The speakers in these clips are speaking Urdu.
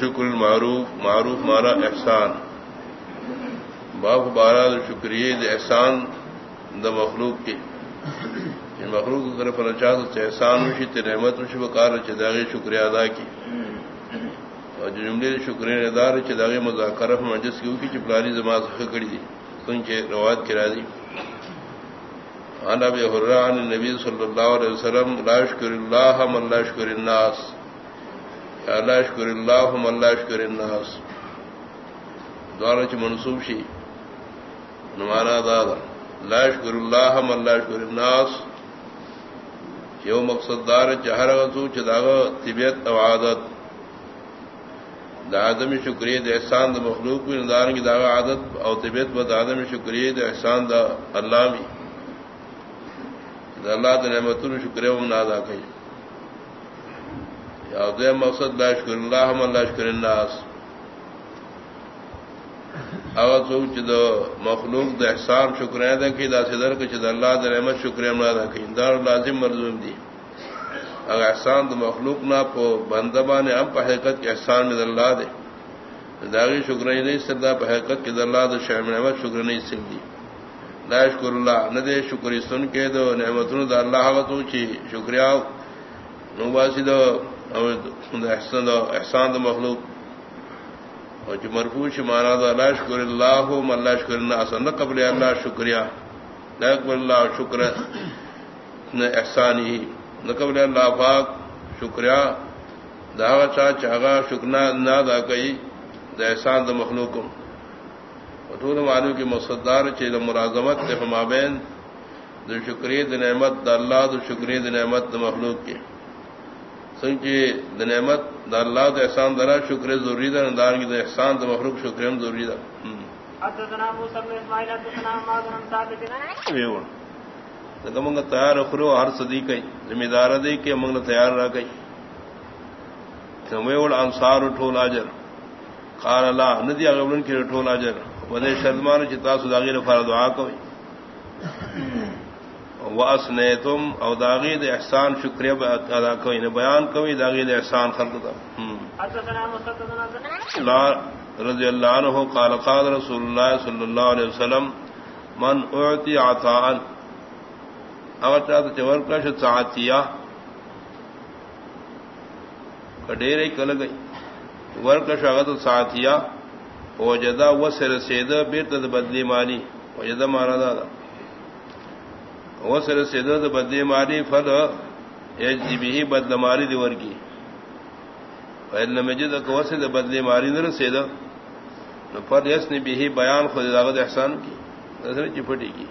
شکر المعروف، معروف مارا احسان. باپ بارہ شکریہ احسان د مخلوق کی. مخلوق کر پر چاہت احسان وشی تے رحمت وشی چداغی شکریہ ادا کی. اور جملے شکریہ ادار چداغی مذاکرہ مجلس کی کی چپلاری زماز کڑی دی. سنچے روایت کرا دی عن ابي هريره عن النبي وسلم، لا يشكر الله من لا يشكر الناس. لا يشكر الله من لا يشكر الناس. دوارا منصوب شي نمانا دادا لا يشكر الله من لا يشكر الناس. یو مقصد دار چہر غزو چداغ طبیعت او عادت. دا آدم شکریہ دا احسان دا مخلوق بھی ندار کی داغ عادت او طبیعت بد آدم شکریہ دا احسان دا اللہ بھی اللہ تو نعمت شکر ادا کئی. یا مقصد لا شکر اللہ اللہ شکر الناس. اگر سوچ دو مخلوق د احسان شکر ادا کی دا صدر کے چد اللہ د نعمت شکر ادا کی دار لازم مرزوم دی. اگر احسان د مخلوق نہ پو بندبا نے ام پہ حقیقت کے احسان میں اللہ دے داغی شکر نہیں سردا پہ حقیقت کے اللہ د شہر نعمت شکر نہیں سل دی لا شکر اللہ نہ دے شکر سن کے دو نعمت دا اللہ تو چی شکریہ نواسی دو احسان دو احسان دو مخلوق. اور جو مرفوش مانا دو اللہ شکر اللہ ہو اللہ شکر اللہ نہ قبل اللہ شکریہ، نہ قبل اللہ شکر، نہ احسان ہی نہ قبل اللہ پاک شکریہ داغا چاہ چاہا شکنا نہ دا کئی، دا احسان دو مخلوقم اٹھول معلوم کی مصدار چیل مرازمت مابین دو شکریہ نعمت د اللہ دو شکریہ نعمت د مخلوق کے سنچے د نعمت د اللہ د احسان درا شکر ضروری دا ندار کی د احسان د مخلوق شکر ہم ضروری دا۔ منگ تیار اخرو ہر صدی کئی۔ ذمہ دار دے کہ منگ تیار رہ گئی انصار اٹھول آجر قال اللہ ندی اغبلن کی اٹھول آجر ودے شرمان چتا سداغی رفار دعا کوئی۔ واس نے تم او داغید احسان شکریہ ادا کوئی نے بیان کوئی داغید احسان خلق دا. رضی اللہ عنہ قال قال رسول اللہ صلی اللہ علیہ وسلم من اعطی عطاء اگر چاہتا چور کا شد ساعتیہ. کڈیرے کل گئی. ورکش اگر ساعتیہ. وجدا وسر سید بیرت بدلی مانی. وجدا مانا دادا. وسر سید بدلی مانی یعنی فل ایچ جی بھی بدل ماری دیور کی فإن مجد وسد بدلی ماری نر سید پر یس نے بھی بیان خود داغت احسان کی. نظر چپٹی کی.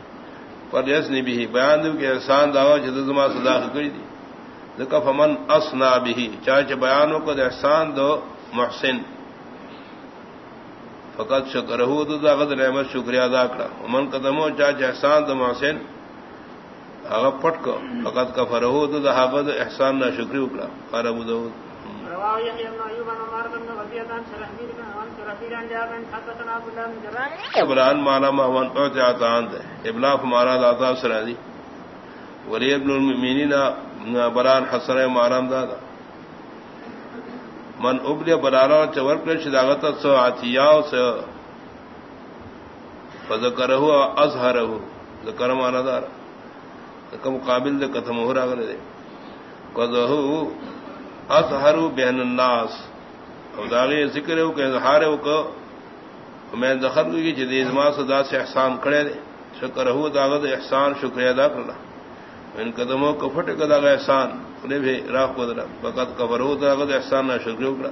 پر یس نے بھی بیان دو کہ احسان داغا جد زما صدا کری دی. ذکا فمن اسنا بھی چاچ بیانوں کو احسان دو محسن. فقط شکر ہو تو داغت نعمت شکریہ ادا کرا امن قدم ہو چاچ احسان تو محسن اگر پٹ کو فقط کا فر ہو تو دہاغت احسان نہ شکری اکڑا ابران مانا محمد احتیاطان ابلاف مارا داتا سرادی ولی ابن المینین بران حسن مارام دادا من ابل برارا چور کر شداغت سو آتیا سے ذکر ہو ازہر ہو ذکر مانا دار. کم قابل دے کتم ہو رہا دے۔ کدہ ازہر بین الناس۔ او داغی ذکر ہو کہ اظہار ہو کہ میں دخل کی جدید ما صدا سے احسان کھڑے دے۔ شکر ہو داغت احسان، شکریہ ادا کرنا۔ ان قدموں کو پھٹ کا داغ احسان۔ انہیں بھی راہ کو دلا فقط کبر ہو داغت احسان، نہ شکریہ کرا۔